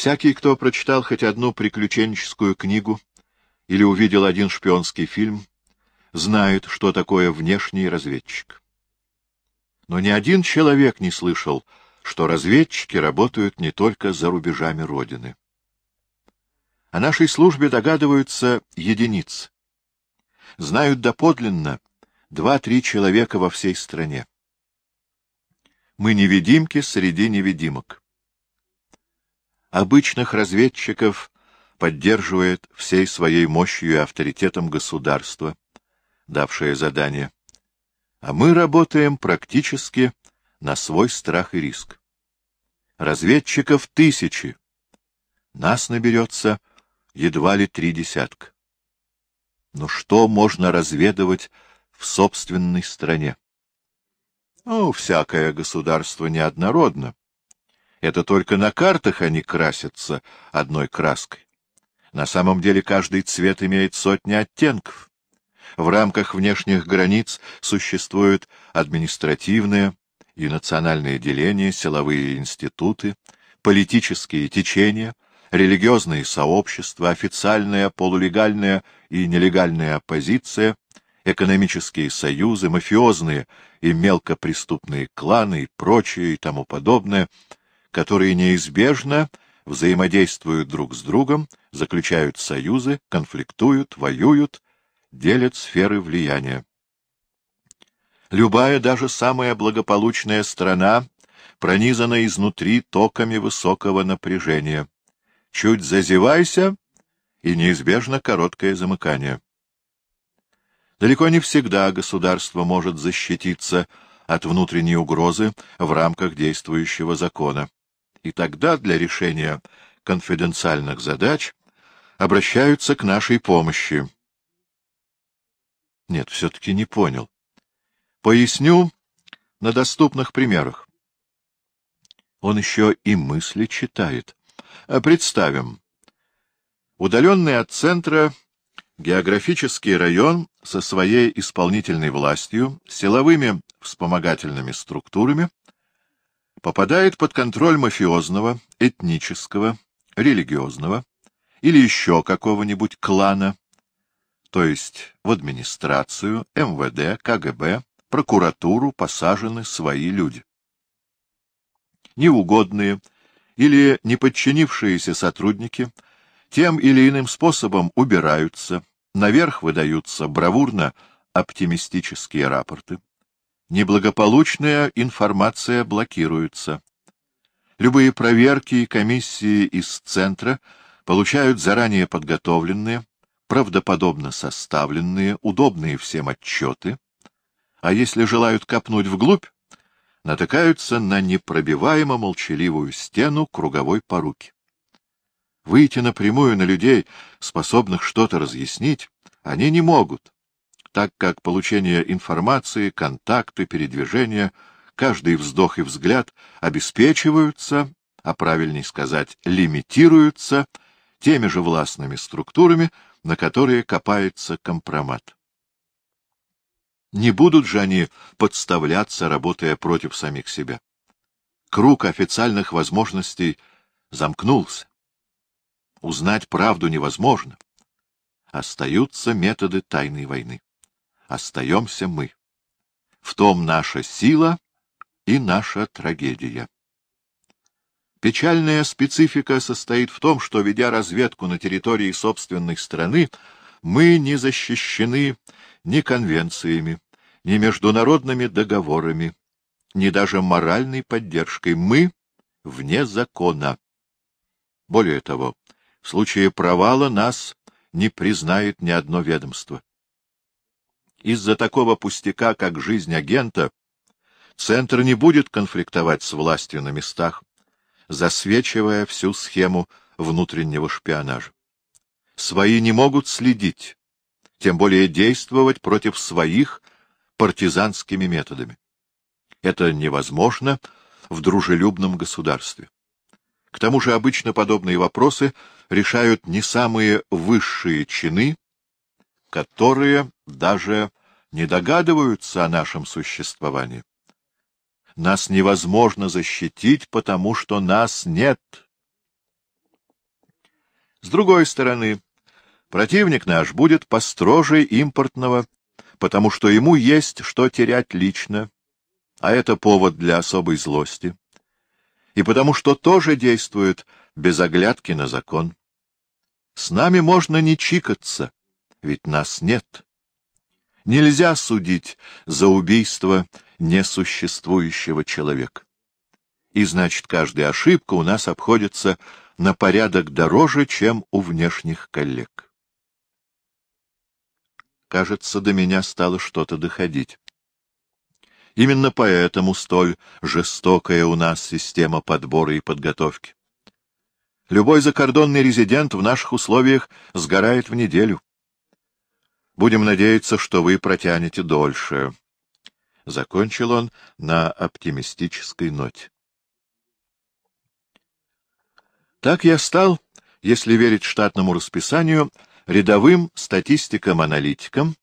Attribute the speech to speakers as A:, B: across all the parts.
A: Всякий, кто прочитал хоть одну приключенческую книгу или увидел один шпионский фильм, знает, что такое внешний разведчик. Но ни один человек не слышал, что разведчики работают не только за рубежами Родины. О нашей службе догадываются единицы. Знают доподлинно два-три человека во всей стране. Мы невидимки среди невидимок. Обычных разведчиков поддерживает всей своей мощью и авторитетом государство, давшее задание. А мы работаем практически на свой страх и риск. Разведчиков тысячи. Нас наберется едва ли три десятка. Но что можно разведывать в собственной стране? Ну, всякое государство неоднородно. Это только на картах они красятся одной краской. На самом деле каждый цвет имеет сотни оттенков. В рамках внешних границ существуют административные и национальные деления, силовые институты, политические течения, религиозные сообщества, официальная, полулегальная и нелегальная оппозиция, экономические союзы, мафиозные и мелкопреступные кланы и прочее и тому подобное, которые неизбежно взаимодействуют друг с другом, заключают союзы, конфликтуют, воюют, делят сферы влияния. Любая, даже самая благополучная страна пронизана изнутри токами высокого напряжения. Чуть зазевайся, и неизбежно короткое замыкание. Далеко не всегда государство может защититься от внутренней угрозы в рамках действующего закона. И тогда для решения конфиденциальных задач обращаются к нашей помощи. Нет, все-таки не понял. Поясню на доступных примерах. Он еще и мысли читает. А представим. Удаленный от центра географический район со своей исполнительной властью, силовыми вспомогательными структурами попадает под контроль мафиозного, этнического, религиозного или еще какого-нибудь клана, то есть в администрацию, МВД, КГБ, прокуратуру посажены свои люди. Неугодные или неподчинившиеся сотрудники тем или иным способом убираются, наверх выдаются бравурно оптимистические рапорты. Неблагополучная информация блокируется. Любые проверки и комиссии из центра получают заранее подготовленные, правдоподобно составленные, удобные всем отчеты, а если желают копнуть вглубь, натыкаются на непробиваемо молчаливую стену круговой поруки. Выйти напрямую на людей, способных что-то разъяснить, они не могут, так как получение информации, контакты, передвижения, каждый вздох и взгляд обеспечиваются, а правильней сказать, лимитируются теми же властными структурами, на которые копается компромат. Не будут же они подставляться, работая против самих себя. Круг официальных возможностей замкнулся. Узнать правду невозможно. Остаются методы тайной войны остаемся мы. В том наша сила и наша трагедия. Печальная специфика состоит в том, что, ведя разведку на территории собственной страны, мы не защищены ни конвенциями, ни международными договорами, ни даже моральной поддержкой. Мы вне закона. Более того, в случае провала нас не признает ни одно ведомство. Из-за такого пустяка, как жизнь агента, Центр не будет конфликтовать с властью на местах, засвечивая всю схему внутреннего шпионажа. Свои не могут следить, тем более действовать против своих партизанскими методами. Это невозможно в дружелюбном государстве. К тому же обычно подобные вопросы решают не самые высшие чины, которые даже не догадываются о нашем существовании. Нас невозможно защитить, потому что нас нет. С другой стороны, противник наш будет построже импортного, потому что ему есть что терять лично, а это повод для особой злости, и потому что тоже действует без оглядки на закон. С нами можно не чикаться, ведь нас нет. Нельзя судить за убийство несуществующего человека. И значит, каждая ошибка у нас обходится на порядок дороже, чем у внешних коллег. Кажется, до меня стало что-то доходить. Именно поэтому столь жестокая у нас система подбора и подготовки. Любой закордонный резидент в наших условиях сгорает в неделю. Будем надеяться, что вы протянете дольше. Закончил он на оптимистической ноте. Так я стал, если верить штатному расписанию, рядовым статистиком-аналитиком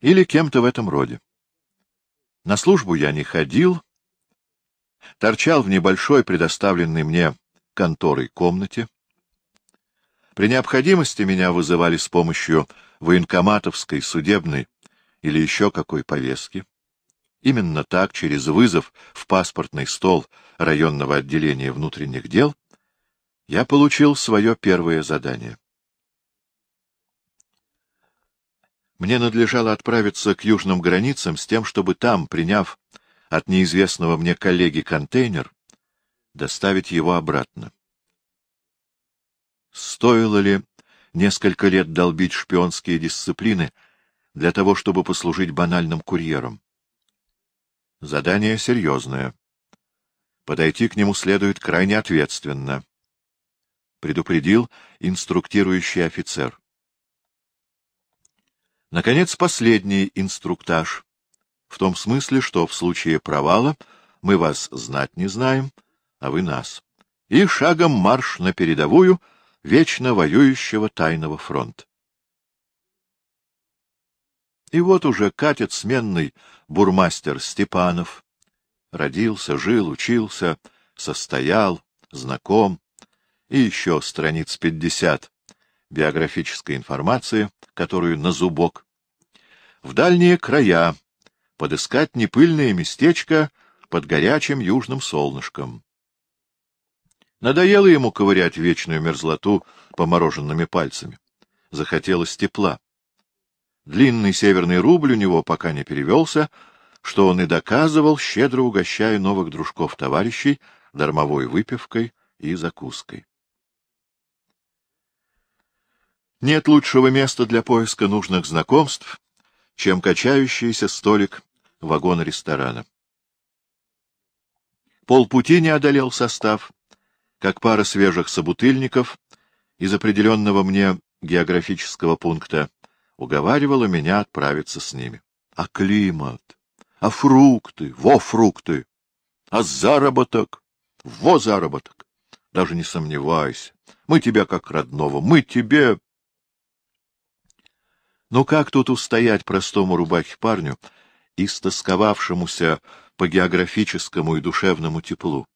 A: или кем-то в этом роде. На службу я не ходил, торчал в небольшой предоставленной мне конторой комнате. При необходимости меня вызывали с помощью военкоматовской, судебной или еще какой повестки. Именно так, через вызов в паспортный стол районного отделения внутренних дел, я получил свое первое задание. Мне надлежало отправиться к южным границам с тем, чтобы там, приняв от неизвестного мне коллеги контейнер, доставить его обратно. Стоило ли несколько лет долбить шпионские дисциплины для того, чтобы послужить банальным курьером? Задание серьезное. Подойти к нему следует крайне ответственно предупредил инструктирующий офицер. Наконец, последний инструктаж, в том смысле, что в случае провала мы вас знать не знаем, а вы нас. И шагом марш на передовую вечно воюющего тайного фронта. И вот уже катит сменный бурмастер Степанов. Родился, жил, учился, состоял, знаком, и еще страниц пятьдесят биографической информации, которую на зубок. В дальние края подыскать непыльное местечко под горячим южным солнышком. Надоело ему ковырять вечную мерзлоту помороженными пальцами. Захотелось тепла. Длинный северный рубль у него пока не перевелся, что он и доказывал, щедро угощая новых дружков-товарищей дармовой выпивкой и закуской. Нет лучшего места для поиска нужных знакомств, чем качающийся столик вагона ресторана. Полпути не одолел состав, как пара свежих собутыльников из определенного мне географического пункта уговаривала меня отправиться с ними. А климат? А фрукты? Во фрукты! А заработок? Во заработок! Даже не сомневайся. Мы тебя как родного, мы тебе... Но как тут устоять простому рубахе-парню, истосковавшемуся по географическому и душевному теплу?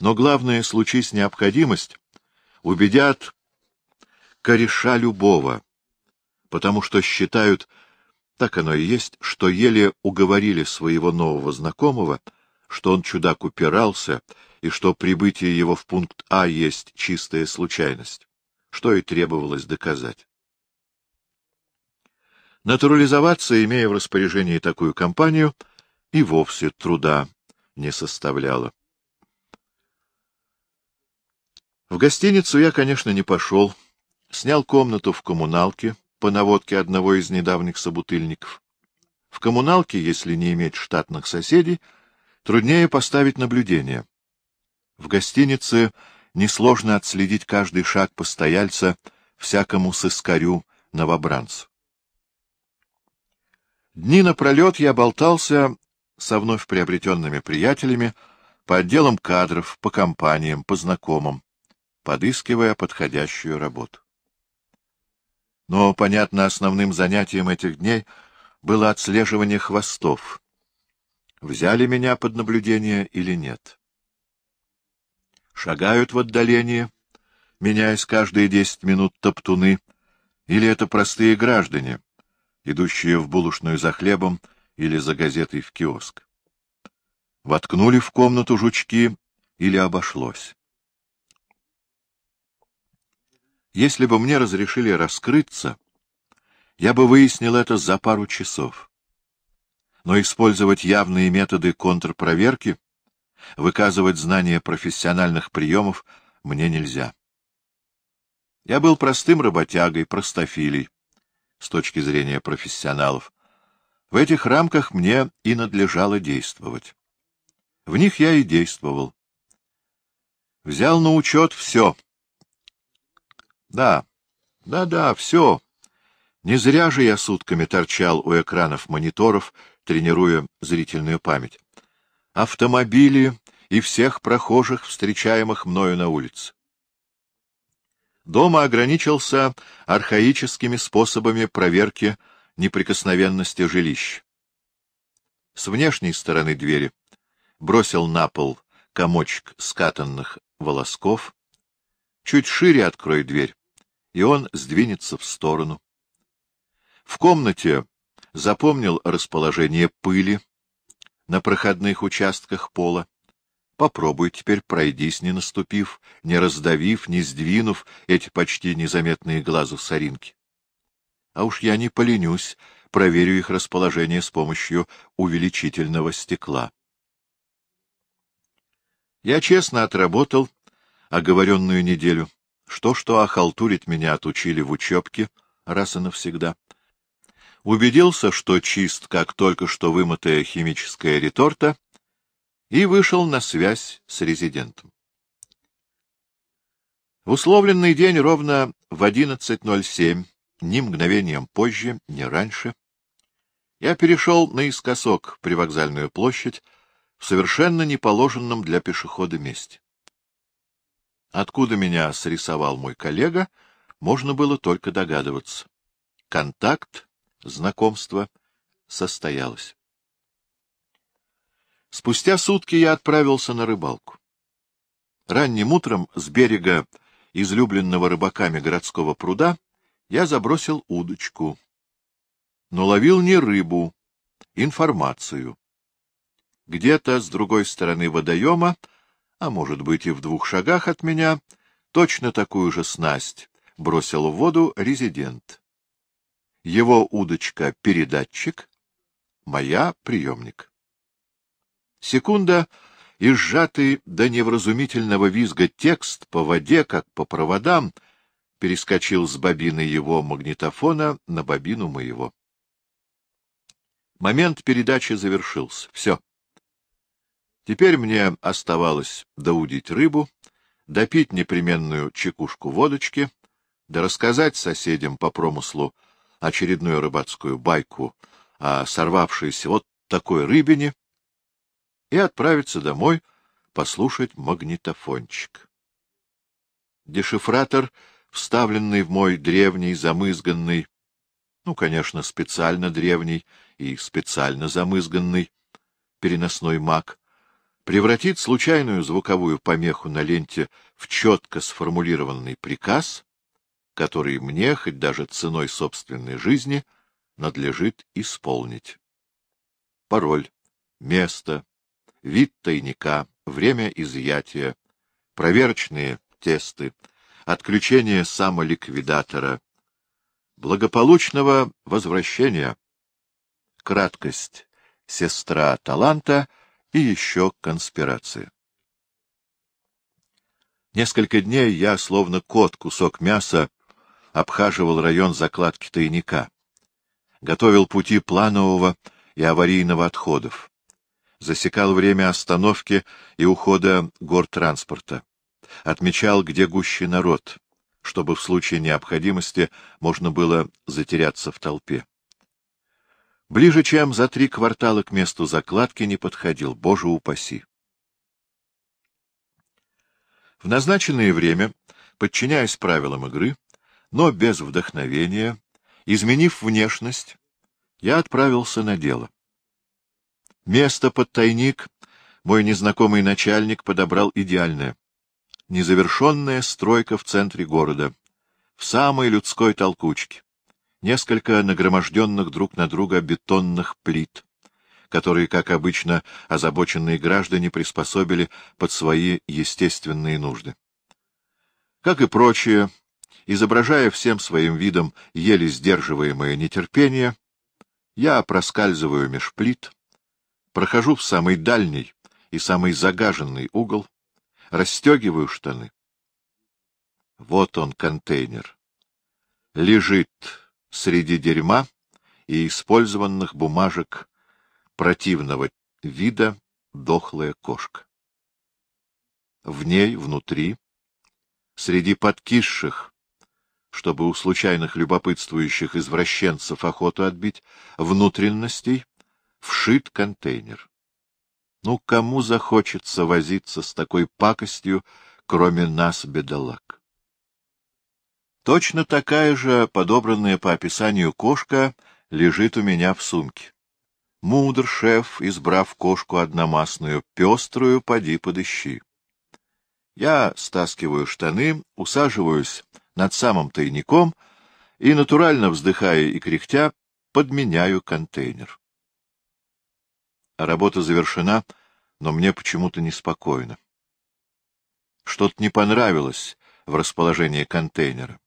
A: Но главное, случись необходимость, убедят кореша любого, потому что считают, так оно и есть, что еле уговорили своего нового знакомого, что он чудак упирался и что прибытие его в пункт А есть чистая случайность, что и требовалось доказать. Натурализоваться, имея в распоряжении такую компанию, и вовсе труда не составляло. В гостиницу я, конечно, не пошел. Снял комнату в коммуналке по наводке одного из недавних собутыльников. В коммуналке, если не иметь штатных соседей, труднее поставить наблюдение. В гостинице несложно отследить каждый шаг постояльца всякому сыскарю новобранцу. Дни напролет я болтался со вновь приобретенными приятелями по отделам кадров, по компаниям, по знакомым, подыскивая подходящую работу. Но, понятно, основным занятием этих дней было отслеживание хвостов. Взяли меня под наблюдение или нет? Шагают в отдалении, меняясь каждые десять минут топтуны, или это простые граждане, идущие в булочную за хлебом или за газетой в киоск. Воткнули в комнату жучки или обошлось. Если бы мне разрешили раскрыться, я бы выяснил это за пару часов. Но использовать явные методы контрпроверки, выказывать знания профессиональных приемов мне нельзя. Я был простым работягой, простофилей, с точки зрения профессионалов. В этих рамках мне и надлежало действовать. В них я и действовал. Взял на учет все — да, да-да, все. Не зря же я сутками торчал у экранов мониторов, тренируя зрительную память. Автомобили и всех прохожих, встречаемых мною на улице. Дома ограничился архаическими способами проверки неприкосновенности жилищ. С внешней стороны двери бросил на пол комочек скатанных волосков, чуть шире открой дверь, и он сдвинется в сторону. В комнате запомнил расположение пыли на проходных участках пола. Попробуй теперь пройдись, не наступив, не раздавив, не сдвинув эти почти незаметные глазу соринки. А уж я не поленюсь, проверю их расположение с помощью увеличительного стекла. Я честно отработал оговоренную неделю. Что-что охалтурить меня отучили в учебке раз и навсегда. Убедился, что чист, как только что вымытая химическая реторта, и вышел на связь с резидентом. В условленный день ровно в 11.07, ни мгновением позже, ни раньше, я перешел наискосок привокзальную площадь в совершенно неположенном для пешехода месте. Откуда меня срисовал мой коллега, можно было только догадываться. Контакт, знакомство состоялось. Спустя сутки я отправился на рыбалку. Ранним утром с берега излюбленного рыбаками городского пруда я забросил удочку. Но ловил не рыбу, информацию. Где-то с другой стороны водоема а может быть и в двух шагах от меня, точно такую же снасть бросил в воду резидент. Его удочка — передатчик, моя — приемник. Секунда, и сжатый до невразумительного визга текст по воде, как по проводам, перескочил с бобины его магнитофона на бобину моего. Момент передачи завершился. Все. Теперь мне оставалось доудить рыбу, допить непременную чекушку водочки, да рассказать соседям по промыслу очередную рыбацкую байку о сорвавшейся вот такой рыбине и отправиться домой послушать магнитофончик. Дешифратор, вставленный в мой древний, замызганный, ну, конечно, специально древний и специально замызганный переносной маг, превратит случайную звуковую помеху на ленте в четко сформулированный приказ, который мне, хоть даже ценой собственной жизни, надлежит исполнить. Пароль, место, вид тайника, время изъятия, проверочные тесты, отключение самоликвидатора, благополучного возвращения, краткость, сестра таланта — и еще конспирация. Несколько дней я, словно кот, кусок мяса, обхаживал район закладки тайника, готовил пути планового и аварийного отходов, засекал время остановки и ухода гортранспорта, отмечал, где гуще народ, чтобы в случае необходимости можно было затеряться в толпе. Ближе, чем за три квартала к месту закладки не подходил, боже упаси. В назначенное время, подчиняясь правилам игры, но без вдохновения, изменив внешность, я отправился на дело. Место под тайник мой незнакомый начальник подобрал идеальное. Незавершенная стройка в центре города, в самой людской толкучке. Несколько нагроможденных друг на друга бетонных плит, которые, как обычно, озабоченные граждане приспособили под свои естественные нужды. Как и прочее, изображая всем своим видом еле сдерживаемое нетерпение, я проскальзываю меж плит, прохожу в самый дальний и самый загаженный угол, расстегиваю штаны. Вот он, контейнер. Лежит среди дерьма и использованных бумажек противного вида дохлая кошка. В ней, внутри, среди подкисших, чтобы у случайных любопытствующих извращенцев охоту отбить, внутренностей, вшит контейнер. Ну, кому захочется возиться с такой пакостью, кроме нас, бедолаг? Точно такая же, подобранная по описанию кошка, лежит у меня в сумке. Мудр шеф, избрав кошку одномастную, пеструю, поди подыщи. Я стаскиваю штаны, усаживаюсь над самым тайником и, натурально вздыхая и кряхтя, подменяю контейнер. Работа завершена, но мне почему-то неспокойно. Что-то не понравилось в расположении контейнера.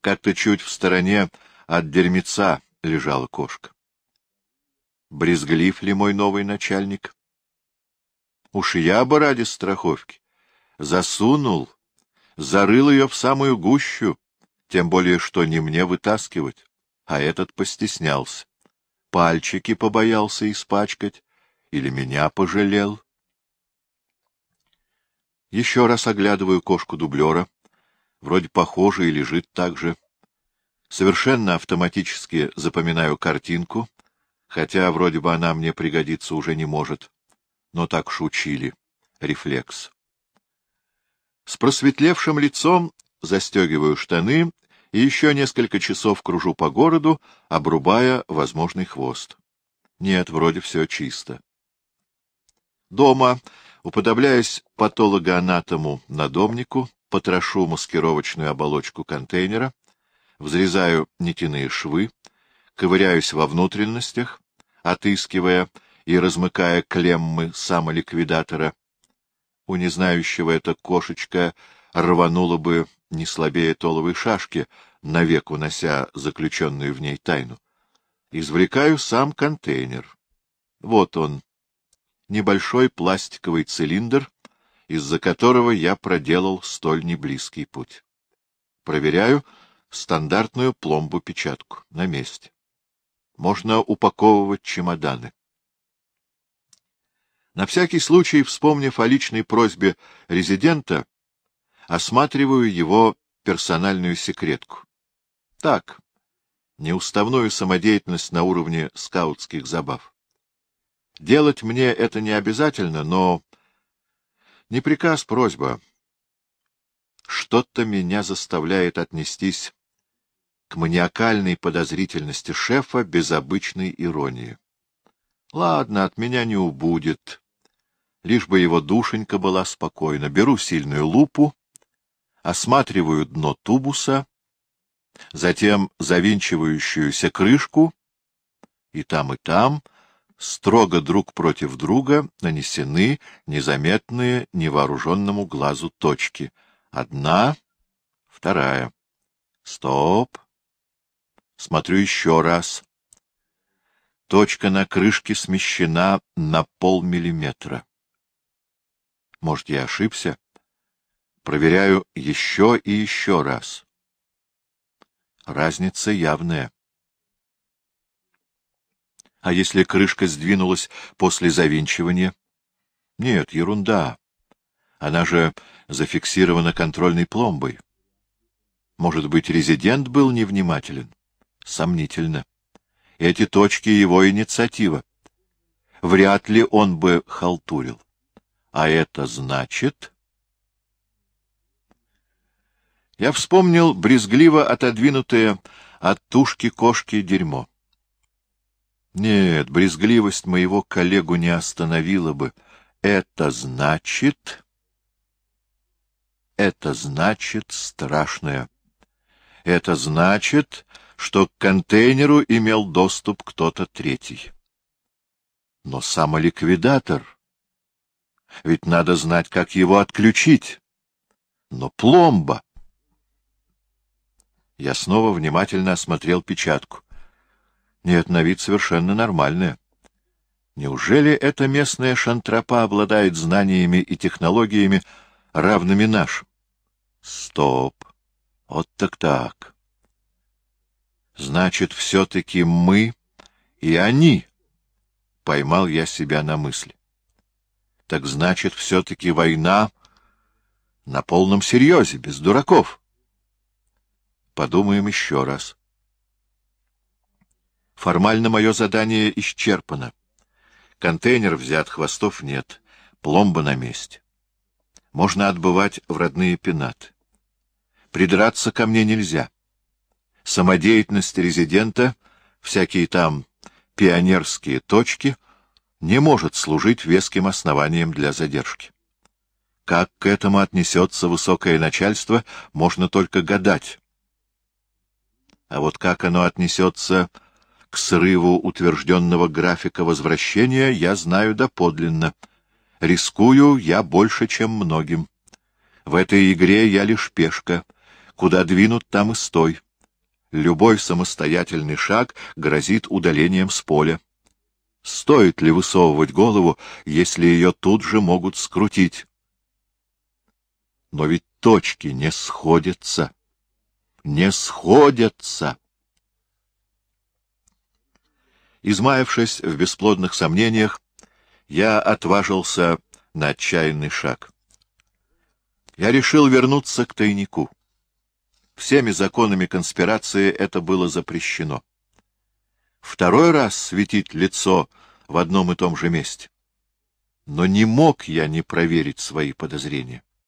A: Как-то чуть в стороне от дерьмеца лежала кошка. Брезглив ли мой новый начальник? Уж я бы ради страховки засунул, зарыл ее в самую гущу, тем более что не мне вытаскивать, а этот постеснялся. Пальчики побоялся испачкать или меня пожалел. Еще раз оглядываю кошку дублера. Вроде похоже и лежит так же. Совершенно автоматически запоминаю картинку, хотя вроде бы она мне пригодиться уже не может. Но так шучили. Рефлекс. С просветлевшим лицом застегиваю штаны и еще несколько часов кружу по городу, обрубая возможный хвост. Нет, вроде все чисто. Дома, уподобляясь патологоанатому-надомнику, потрошу маскировочную оболочку контейнера, взрезаю нитяные швы, ковыряюсь во внутренностях, отыскивая и размыкая клеммы самоликвидатора, у незнающего эта кошечка рванула бы не слабее толовой шашки, навек унося заключенную в ней тайну. Извлекаю сам контейнер. Вот он, небольшой пластиковый цилиндр, из-за которого я проделал столь неблизкий путь. Проверяю стандартную пломбу-печатку на месте. Можно упаковывать чемоданы. На всякий случай, вспомнив о личной просьбе резидента, осматриваю его персональную секретку. Так, неуставную самодеятельность на уровне скаутских забав. Делать мне это не обязательно, но... Не приказ, просьба. Что-то меня заставляет отнестись к маниакальной подозрительности шефа без обычной иронии. Ладно, от меня не убудет лишь бы его душенька была спокойна. Беру сильную лупу, осматриваю дно тубуса, затем завинчивающуюся крышку, и там, и там, строго друг против друга, нанесены незаметные невооруженному глазу точки. Одна, вторая. Стоп. Смотрю еще раз. Точка на крышке смещена на полмиллиметра. Может, я ошибся? Проверяю еще и еще раз. Разница явная. А если крышка сдвинулась после завинчивания? Нет, ерунда. Она же зафиксирована контрольной пломбой. Может быть, резидент был невнимателен? Сомнительно. Эти точки — его инициатива. Вряд ли он бы халтурил. А это значит... Я вспомнил брезгливо отодвинутое от тушки кошки дерьмо. Нет, брезгливость моего коллегу не остановила бы. Это значит... это значит страшное. Это значит, что к контейнеру имел доступ кто-то третий. Но самоликвидатор... Ведь надо знать, как его отключить. Но пломба... Я снова внимательно осмотрел печатку. Нет, на вид совершенно нормальная. Неужели эта местная шантропа обладает знаниями и технологиями, равными нашим? Стоп. Вот так так. Значит, все-таки мы и они. Поймал я себя на мысли. Так значит, все-таки война на полном серьезе, без дураков. Подумаем еще раз. Формально мое задание исчерпано. Контейнер взят, хвостов нет, пломба на месте. Можно отбывать в родные пенаты. Придраться ко мне нельзя. Самодеятельность резидента, всякие там пионерские точки, не может служить веским основанием для задержки. Как к этому отнесется высокое начальство, можно только гадать. А вот как оно отнесется к срыву утвержденного графика возвращения я знаю доподлинно. Рискую я больше, чем многим. В этой игре я лишь пешка. Куда двинут, там и стой. Любой самостоятельный шаг грозит удалением с поля. Стоит ли высовывать голову, если ее тут же могут скрутить? Но ведь точки не сходятся. Не сходятся. Измаявшись в бесплодных сомнениях, я отважился на отчаянный шаг. Я решил вернуться к тайнику. Всеми законами конспирации это было запрещено. Второй раз светить лицо в одном и том же месте. Но не мог я не проверить свои подозрения.